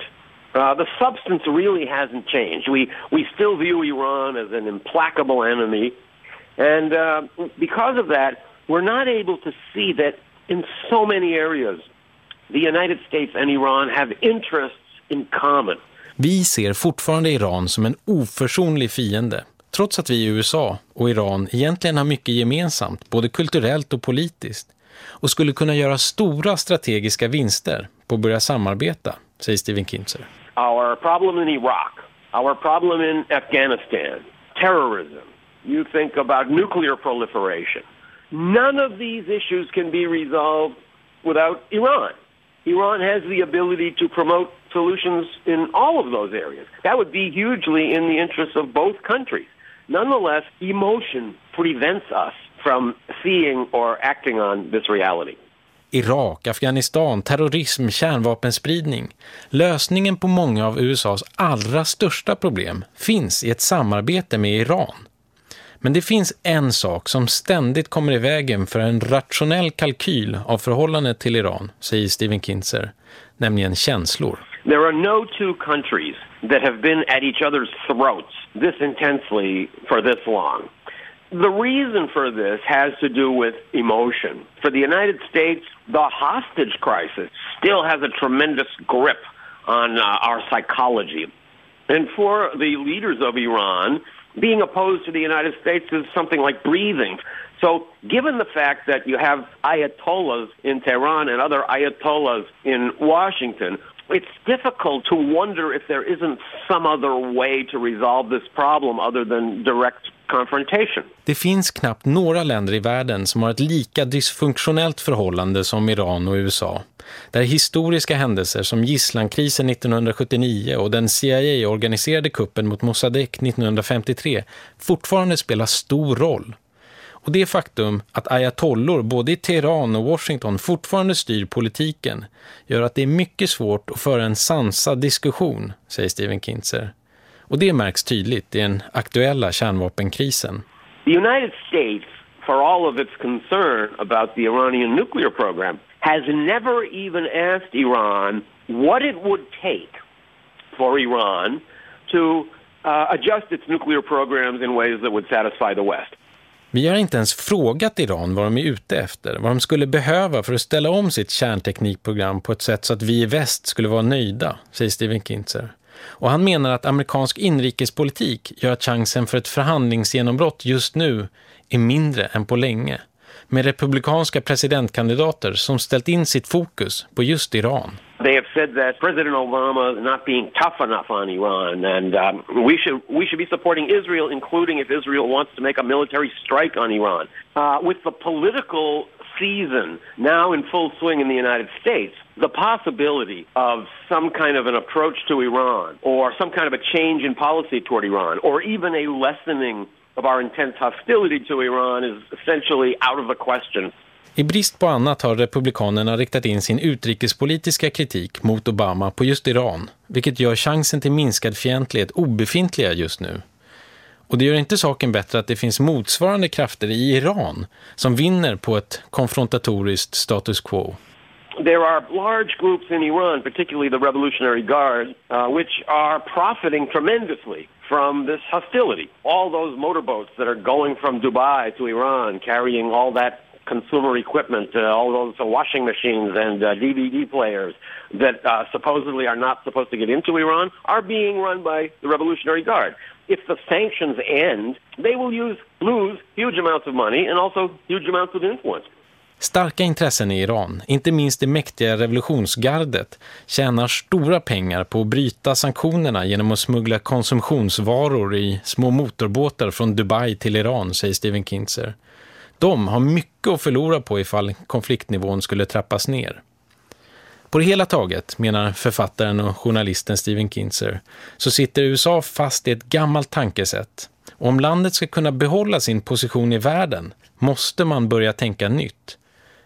uh, the substance really hasn't changed. We we still view Iran as an implacable enemy, and uh, because of that, we're not able to see that in so many areas, the United States and Iran have interests in common. Vi ser fortfarande Iran som en oförsonlig fiende, trots att vi i USA och Iran egentligen har mycket gemensamt, både kulturellt och politiskt, och skulle kunna göra stora strategiska vinster på att börja samarbeta, säger Steven Kimser. Our problem in Iraq, our problem in Afghanistan, terrorism, you think about nuclear proliferation. None of these issues can be resolved without Iran. Iran has the ability to promote solutions in all of those areas. That would be hugely in the interests of both countries. Nonetheless, emotion prevents us from seeing or acting on this reality. Irak, Afghanistan, terrorism, kärnvapenspridning. Lösningen på många av USAs allra största problem finns i ett samarbete med Iran. Men det finns en sak som ständigt kommer i vägen för en rationell kalkyl av förhållandet till Iran, säger Steven Kinzer, nämligen känslor. There are no two countries that have been at each other's throats this intensely for this long. The reason for this has to do with emotion. For the United States, the hostage crisis still has a tremendous grip on uh, our psychology. And for the leaders of Iran, being opposed to the United States is something like breathing. So, given the fact that you have ayatollahs in Tehran and other ayatollahs in Washington, it's difficult to wonder if there isn't some other way to resolve this problem other than direct. Det finns knappt några länder i världen som har ett lika dysfunktionellt förhållande som Iran och USA. Där historiska händelser som gisslankrisen 1979 och den CIA-organiserade kuppen mot Mossadegh 1953 fortfarande spelar stor roll. Och det faktum att ayatollor både i Teheran och Washington fortfarande styr politiken gör att det är mycket svårt att föra en sansad diskussion, säger Steven Kintzer. Och det märks tydligt i den aktuella kärnvapenkrisen. The United States, for all of its concern about the Iranian nuclear program, has never even asked Iran what it would take for Iran to uh, adjust its nuclear programs in ways that would satisfy the West. Vi har inte ens frågat Iran vad de är ute efter, vad de skulle behöva för att ställa om sitt kärnteknikprogram på ett sätt så att vi i väst skulle vara nöjda, säger Steven Kintzer. Och han menar att amerikansk inrikespolitik gör att chansen för ett förhandlingsgenombrott just nu är mindre än på länge. Med republikanska presidentkandidater som ställt in sitt fokus på just Iran. They have said that President Obama is not being tough enough on Iran, and um, we should we should be supporting Israel, including if Israel wants to make a military strike on Iran. Uh, with the political season now in full swing in the United States, the possibility of some kind of an approach to Iran, or some kind of a change in policy toward Iran, or even a lessening of our intense hostility to Iran is essentially out of the question. I brist på annat har republikanerna riktat in sin utrikespolitiska kritik mot Obama på just Iran, vilket gör chansen till minskad fientlighet obefintliga just nu. Och det gör inte saken bättre att det finns motsvarande krafter i Iran som vinner på ett konfrontatoriskt status quo. There are large groups in Iran, particularly the Revolutionary Guard, uh, which are profiting tremendously from this hostility. All those motorboats that are going from Dubai to Iran carrying all that consumer equipment, uh, all those washing machines and uh, DVD players that uh, supposedly are not supposed to get into Iran are being run by the Revolutionary Guard. If the sanctions end, they will use, lose huge amounts of money and also huge amounts of influence. Starka intressen i Iran, inte minst det mäktiga revolutionsgardet, tjänar stora pengar på att bryta sanktionerna genom att smuggla konsumtionsvaror i små motorbåtar från Dubai till Iran, säger Steven Kintzer. De har mycket att förlora på ifall konfliktnivån skulle trappas ner. På det hela taget, menar författaren och journalisten Steven Kinzer, så sitter USA fast i ett gammalt tankesätt. Och om landet ska kunna behålla sin position i världen måste man börja tänka nytt.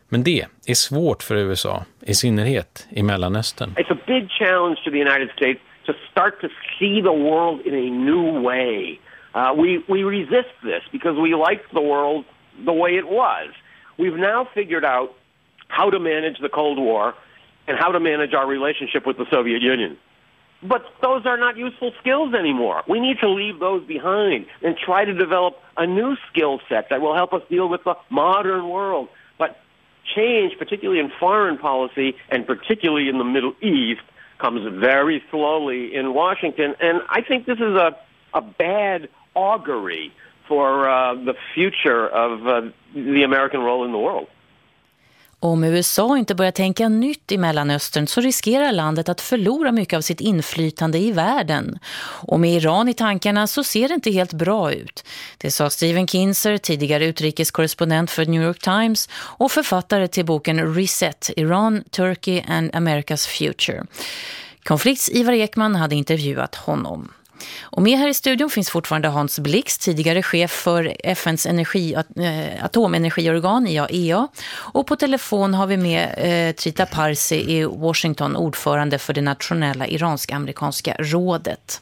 Men det är svårt för USA, i synnerhet i Mellanöstern. It's a big challenge to the United States to start to see the world in a new way. Uh, we, we resist this because we like the world the way it was. We've now figured out how to manage the Cold War and how to manage our relationship with the Soviet Union. But those are not useful skills anymore. We need to leave those behind and try to develop a new skill set that will help us deal with the modern world. But change, particularly in foreign policy and particularly in the Middle East, comes very slowly in Washington. And I think this is a, a bad augury for uh, the future of uh, the American role in the world. Om USA inte börjar tänka nytt i Mellanöstern så riskerar landet att förlora mycket av sitt inflytande i världen. Och med Iran i tankarna så ser det inte helt bra ut. Det sa Steven Kinzer, tidigare utrikeskorrespondent för New York Times och författare till boken Reset, Iran, Turkey and America's Future. Konflikts Ivar Ekman hade intervjuat honom. Och med här i studion finns fortfarande Hans Blix, tidigare chef för FNs energi, eh, atomenergiorgan IAEA. Och på telefon har vi med eh, Trita Parsi i Washington, ordförande för det nationella iransk-amerikanska rådet.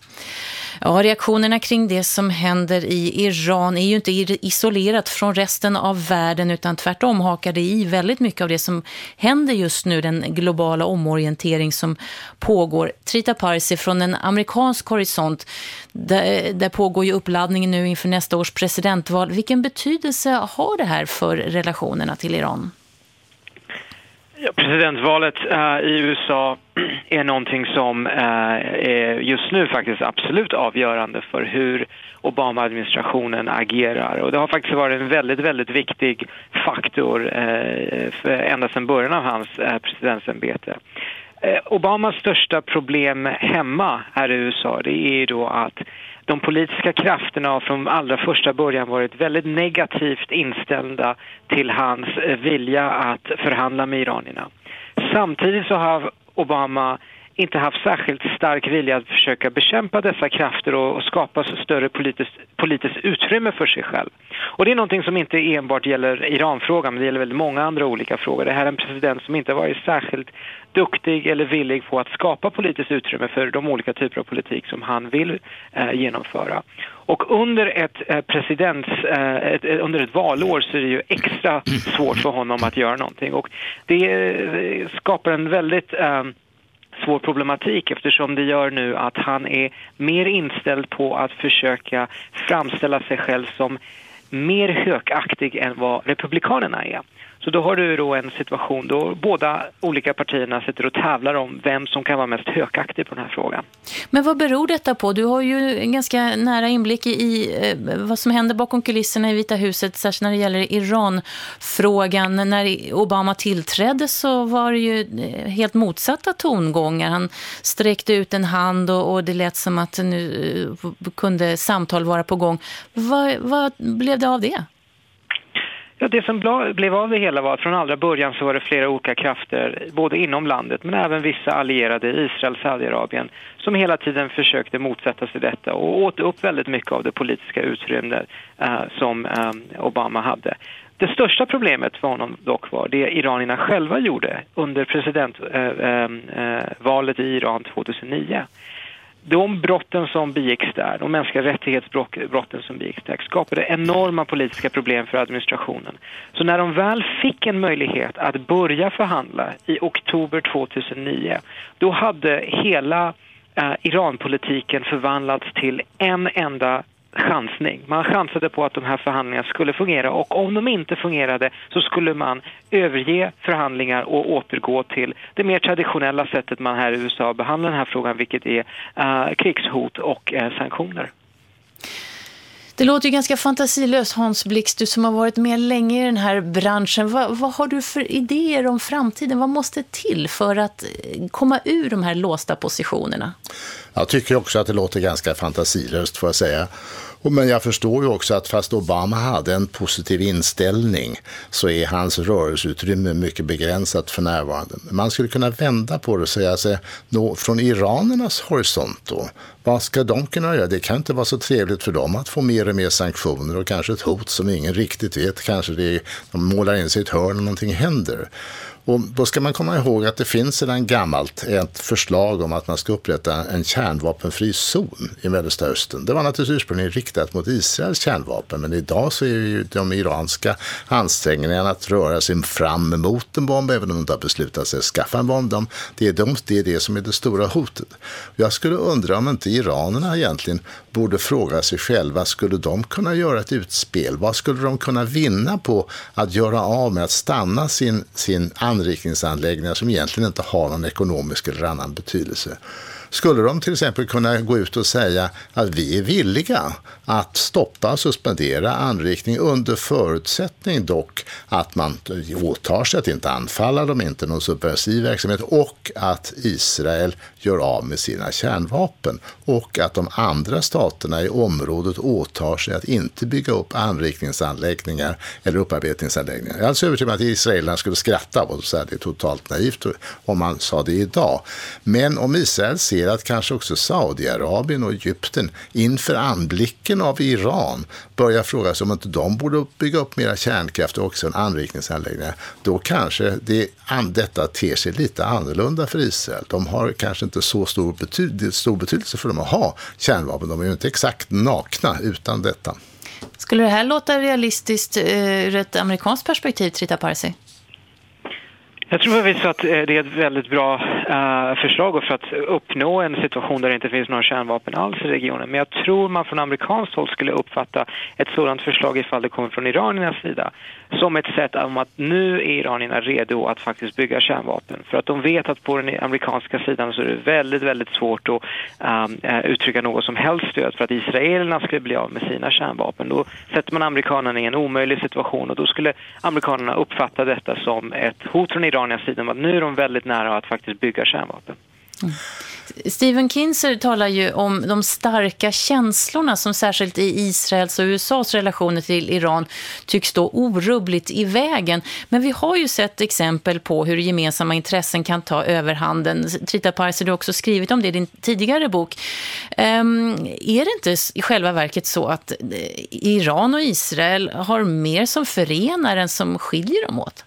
Ja, reaktionerna kring det som händer i Iran är ju inte isolerat från resten av världen utan tvärtom hakar det i väldigt mycket av det som händer just nu, den globala omorientering som pågår. Trita Parsi från en amerikansk horisont, där, där pågår ju uppladdningen nu inför nästa års presidentval. Vilken betydelse har det här för relationerna till Iran? Ja, presidentvalet uh, i USA är någonting som uh, är just nu faktiskt absolut avgörande för hur Obama-administrationen agerar. Och det har faktiskt varit en väldigt, väldigt viktig faktor uh, för, ända sedan början av hans presidentsämbete. Obamas största problem hemma här i USA det är då att de politiska krafterna har från allra första början varit väldigt negativt inställda till hans eh, vilja att förhandla med iranierna. Samtidigt så har Obama inte haft särskilt stark vilja att försöka bekämpa dessa krafter och, och skapa större politiskt, politiskt utrymme för sig själv. Och det är någonting som inte enbart gäller Iranfrågan, men det gäller väldigt många andra olika frågor. Det här är en president som inte varit särskilt duktig eller villig på att skapa politiskt utrymme för de olika typer av politik som han vill eh, genomföra. Och under ett eh, presidents, eh, ett, eh, under ett valår så är det ju extra svårt för honom att göra någonting. Och det eh, skapar en väldigt eh, svår problematik eftersom det gör nu att han är mer inställd på att försöka framställa sig själv som mer hökaktig än vad republikanerna är. Så då har du då en situation då båda olika partierna sitter och tävlar om vem som kan vara mest hökaktig på den här frågan. Men vad beror detta på? Du har ju en ganska nära inblick i eh, vad som händer bakom kulisserna i Vita huset, särskilt när det gäller Iran-frågan. När Obama tillträdde så var det ju eh, helt motsatta tongångar. Han sträckte ut en hand och, och det lät som att nu eh, kunde samtal vara på gång. Vad, vad blev det av det? Ja, det som blev av det hela var att från allra början så var det flera olika krafter, både inom landet men även vissa allierade i Israel och Saudiarabien, som hela tiden försökte motsätta sig detta och åt upp väldigt mycket av det politiska utrymmet eh, som eh, Obama hade. Det största problemet för honom dock var det iranierna själva gjorde under presidentvalet eh, eh, eh i Iran 2009 de brotten som begicks där, de mänskliga rättighetsbrotten som begicks där, skapade enorma politiska problem för administrationen. Så när de väl fick en möjlighet att börja förhandla i oktober 2009, då hade hela eh, Iranpolitiken förvandlats till en enda chansning. Man chansade på att de här förhandlingarna skulle fungera och om de inte fungerade så skulle man överge förhandlingar och återgå till det mer traditionella sättet man här i USA behandlar den här frågan vilket är uh, krigshot och uh, sanktioner. Det låter ju ganska fantasilöst Hans Blix, du som har varit med länge i den här branschen. Vad, vad, har du för idéer om framtiden? Vad måste till för att eh, komma ur de här låsta positionerna? Jag tycker också att det låter ganska fantasilöst får jag säga. Men jag förstår ju också att fast Obama hade en positiv inställning så är hans rörelseutrymme mycket begränsat för närvarande. Man skulle kunna vända på det och säga alltså, sig, från iranernas horisont då, vad ska de kunna göra? Det kan inte vara så trevligt för dem att få mer och mer sanktioner och kanske ett hot som ingen riktigt vet. Kanske det är, de målar in sig i ett hörn och någonting händer. Och då ska man komma ihåg att det finns sedan gammalt ett förslag om att man ska upprätta en kärnvapenfri zon i Mellersta Östern. Det var naturligtvis ursprungligen riktat mot Israels kärnvapen, men idag så är ju de iranska ansträngningarna att röra sig fram mot en bomb, även om de inte har beslutat sig att skaffa en bomb. De, det, är de, det är det som är det stora hotet. Jag skulle undra om inte iranerna egentligen borde fråga sig själva, skulle de kunna göra ett utspel? Vad skulle de kunna vinna på att göra av med att stanna sin, sin anrikningsanläggningar som egentligen inte har någon ekonomisk eller annan betydelse? Skulle de till exempel kunna gå ut och säga att vi är villiga att stoppa och suspendera anrikning under förutsättning dock att man åtar sig att inte anfalla dem, inte någon subversiv verksamhet och att Israel gör av med sina kärnvapen och att de andra staterna i området åtar sig att inte bygga upp anrikningsanläggningar eller upparbetningsanläggningar. Jag är alltså övertygad om att israelerna skulle skratta och säga att det är totalt naivt om man sa det idag. Men om Israel ser ser att kanske också Saudiarabien och Egypten inför anblicken av Iran börjar fråga sig om inte de borde bygga upp mera kärnkraft och också en anrikningsanläggning. Då kanske det, detta ter sig lite annorlunda för Israel. De har kanske inte så stor, betyd, stor betydelse för dem att ha kärnvapen. De är ju inte exakt nakna utan detta. Skulle det här låta realistiskt eh, ur ett amerikanskt perspektiv, Trita Parsi? Jag tror förvisso att eh, det är ett väldigt bra eh, förslag för att uppnå en situation där det inte finns några kärnvapen alls i regionen. Men jag tror man från amerikanskt håll skulle uppfatta ett sådant förslag ifall det kommer från iraniernas sida som ett sätt om att nu är iranierna redo att faktiskt bygga kärnvapen. För att de vet att på den amerikanska sidan så är det väldigt, väldigt svårt att um, eh, uttrycka något som helst stöd för att israelerna skulle bli av med sina kärnvapen. Då sätter man amerikanerna i en omöjlig situation och då skulle amerikanerna uppfatta detta som ett hot från iraniernas sida om att nu är de väldigt nära att faktiskt bygga kärnvapen. Mm. Stephen Kinzer talar ju om de starka känslorna som särskilt i Israels och USAs relationer till Iran tycks stå orubbligt i vägen. Men vi har ju sett exempel på hur gemensamma intressen kan ta överhanden. Trita Parser, du har också skrivit om det i din tidigare bok. Um, är det inte i själva verket så att eh, Iran och Israel har mer som förenar än som skiljer dem åt?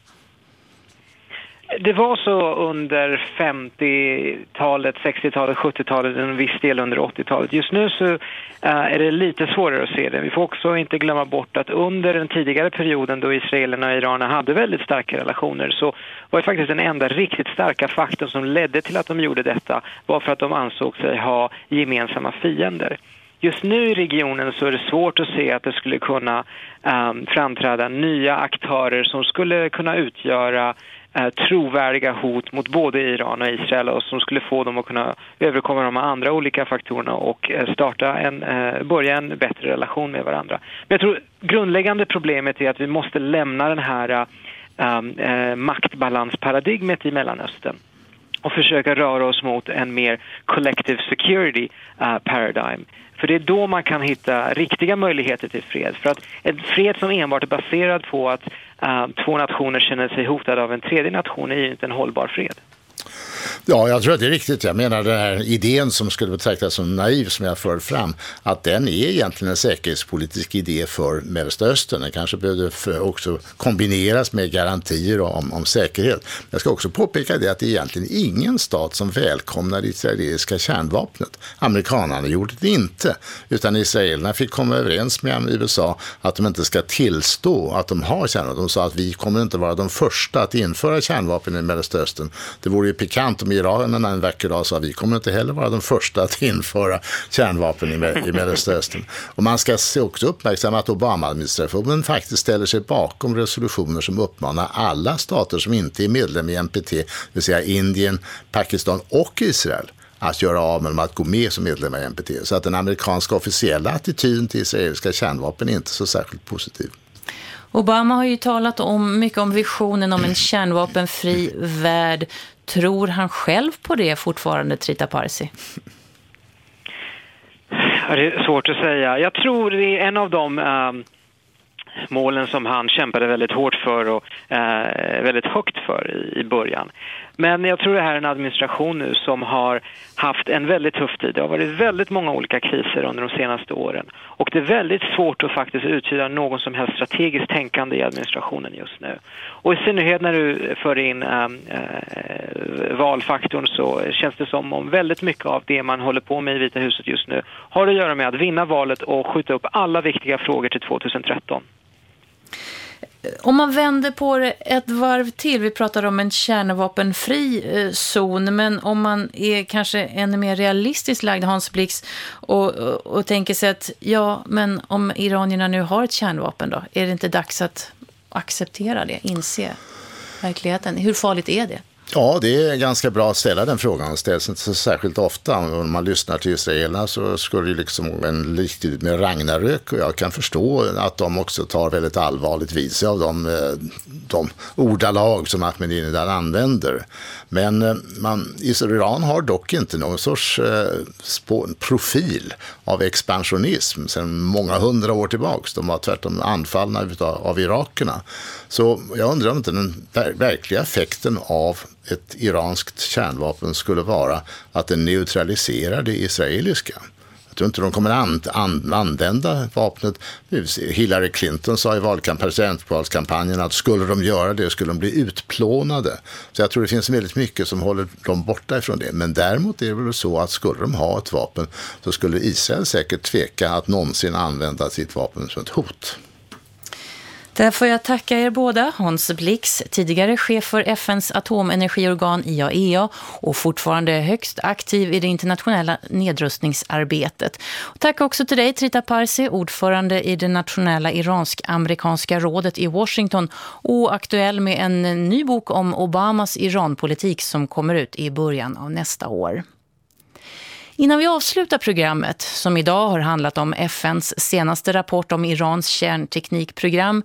Det var så under 50-talet, 60-talet, 70-talet, och en viss del under 80-talet. Just nu så eh, är det lite svårare att se det. Vi får också inte glömma bort att under den tidigare perioden då israelerna och iranerna hade väldigt starka relationer så var det faktiskt den enda riktigt starka faktorn som ledde till att de gjorde detta var för att de ansåg sig ha gemensamma fiender. Just nu i regionen så är det svårt att se att det skulle kunna um, framträda nya aktörer som skulle kunna utgöra uh, Eh, trovärdiga hot mot både Iran och Israel och som skulle få dem att kunna överkomma de andra olika faktorerna och eh, starta en, eh, börja en bättre relation med varandra. Men jag tror grundläggande problemet är att vi måste lämna den här um, maktbalansparadigmet i Mellanöstern och försöka röra oss mot en mer collective security uh, paradigm. För det är då man kan hitta riktiga möjligheter till fred. För att en fred som enbart är baserad på att Eh, två nationer känner sig hotade av en tredje nation är ju inte en hållbar fred. Ja, jag tror att det är riktigt. Jag menar den här idén som skulle betraktas som naiv som jag för fram, att den är egentligen en säkerhetspolitisk idé för Mellanöstern. Den kanske behövde också kombineras med garantier om, om säkerhet. Jag ska också påpeka det att det är egentligen ingen stat som välkomnar det israeliska kärnvapnet. Amerikanerna gjorde det inte, utan israelerna fick komma överens med USA att de inte ska tillstå att de har kärnvapen. De sa att vi kommer inte vara de första att införa kärnvapen i Mellanöstern. Det vore ju pikant om iranerna en vacker dag sa att vi kommer inte heller vara de första att införa kärnvapen i, i Mellanöstern. Och man ska också uppmärksamma att Obama-administrationen faktiskt ställer sig bakom resolutioner som uppmanar alla stater som inte är medlem i NPT, det vill säga Indien, Pakistan och Israel, att göra av med dem att gå med som medlemmar i NPT. Så att den amerikanska officiella attityden till israeliska kärnvapen är inte så särskilt positiv. Obama har ju talat om mycket om visionen om en kärnvapenfri värld. Tror han själv på det fortfarande, Trita Parsi? Ja, det är svårt att säga. Jag tror det är en av de um, målen som han kämpade väldigt hårt för och uh, väldigt högt för i, i början. Men jag tror det här är en administration nu som har haft en väldigt tuff tid. Det har varit väldigt många olika kriser under de senaste åren. Och det är väldigt svårt att faktiskt uttyda någon som helst strategiskt tänkande i administrationen just nu. Och i synnerhet när du för in äh, valfaktorn så känns det som om väldigt mycket av det man håller på med i Vita huset just nu har att göra med att vinna valet och skjuta upp alla viktiga frågor till 2013. Om man vänder på det ett varv till, vi pratar om en kärnvapenfri eh, zon, men om man är kanske ännu mer realistiskt lagd, Hans Blix, och, och, och tänker sig att ja, men om iranierna nu har ett kärnvapen då, är det inte dags att acceptera det, inse verkligheten? Hur farligt är det? Ja, det är ganska bra att ställa den frågan. Det ställs inte så särskilt ofta. Om man lyssnar till israelerna så skulle det liksom en liktydigt med Ragnarök och jag kan förstå att de också tar väldigt allvarligt vid sig av de, eh, de ordalag som Ahmadinejad använder. Men eh, man, Iran har dock inte någon sorts eh, profil av expansionism sedan många hundra år tillbaka. De var tvärtom anfallna av, av irakerna. Så jag undrar om inte den verkliga effekten av ett iranskt kärnvapen skulle vara att det neutraliserar det israeliska. Jag tror inte de kommer att an, använda vapnet. Hillary Clinton sa i presidentvalskampanjen att skulle de göra det skulle de bli utplånade. Så jag tror det finns väldigt mycket som håller dem borta ifrån det. Men däremot är det väl så att skulle de ha ett vapen så skulle Israel säkert tveka att någonsin använda sitt vapen som ett hot. Där får jag tacka er båda. Hans Blix, tidigare chef för FNs atomenergiorgan IAEA och fortfarande högst aktiv i det internationella nedrustningsarbetet. Och tack också till dig Trita Parsi, ordförande i det nationella iransk-amerikanska rådet i Washington och aktuell med en ny bok om Obamas Iranpolitik som kommer ut i början av nästa år. Innan vi avslutar programmet, som idag har handlat om FNs senaste rapport om Irans kärnteknikprogram,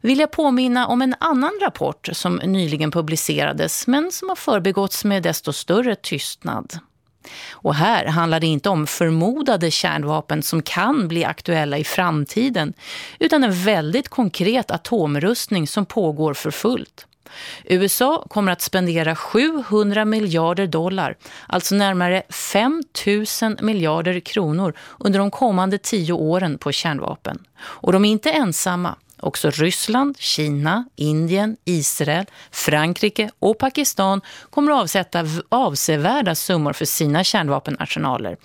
vill jag påminna om en annan rapport som nyligen publicerades men som har förbegåtts med desto större tystnad. Och här handlar det inte om förmodade kärnvapen som kan bli aktuella i framtiden utan en väldigt konkret atomrustning som pågår för fullt. USA kommer att spendera 700 miljarder dollar, alltså närmare 5 000 miljarder kronor under de kommande tio åren på kärnvapen. Och de är inte ensamma. Också Ryssland, Kina, Indien, Israel, Frankrike och Pakistan kommer att avsätta avsevärda summor för sina kärnvapenarsenaler.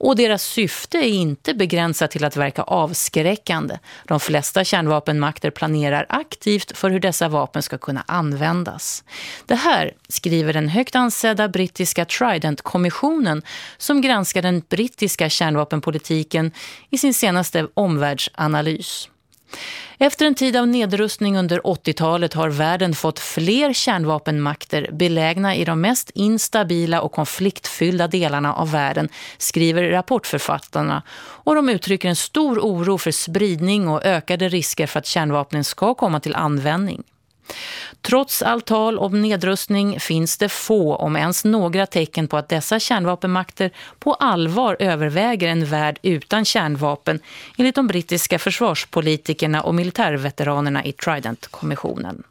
Och deras syfte är inte begränsat till att verka avskräckande. De flesta kärnvapenmakter planerar aktivt för hur dessa vapen ska kunna användas. Det här skriver den högt ansedda brittiska Trident-kommissionen som granskar den brittiska kärnvapenpolitiken i sin senaste omvärldsanalys. Efter en tid av nedrustning under 80-talet har världen fått fler kärnvapenmakter belägna i de mest instabila och konfliktfyllda delarna av världen, skriver rapportförfattarna. Och de uttrycker en stor oro för spridning och ökade risker för att kärnvapnen ska komma till användning. Trots allt tal om nedrustning finns det få, om ens några tecken på att dessa kärnvapenmakter på allvar överväger en värld utan kärnvapen enligt de brittiska försvarspolitikerna och militärveteranerna i Trident-kommissionen.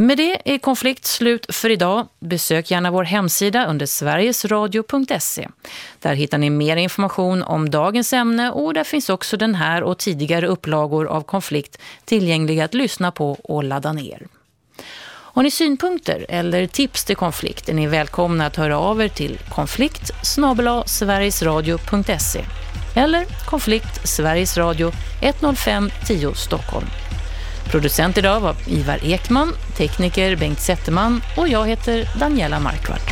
Med det är konflikt slut för idag. Besök gärna vår hemsida under sverigesradio.se. Där hittar ni mer information om dagens ämne och där finns också den här och tidigare upplagor av konflikt tillgängliga att lyssna på och ladda ner. Har ni synpunkter eller tips till konflikt är ni välkomna att höra av er till konflikt sverigesradio.se eller konflikt Sveriges Radio 105 10 Stockholm. Producent idag var Ivar Ekman, tekniker Bengt Zetterman och jag heter Daniela Markvart.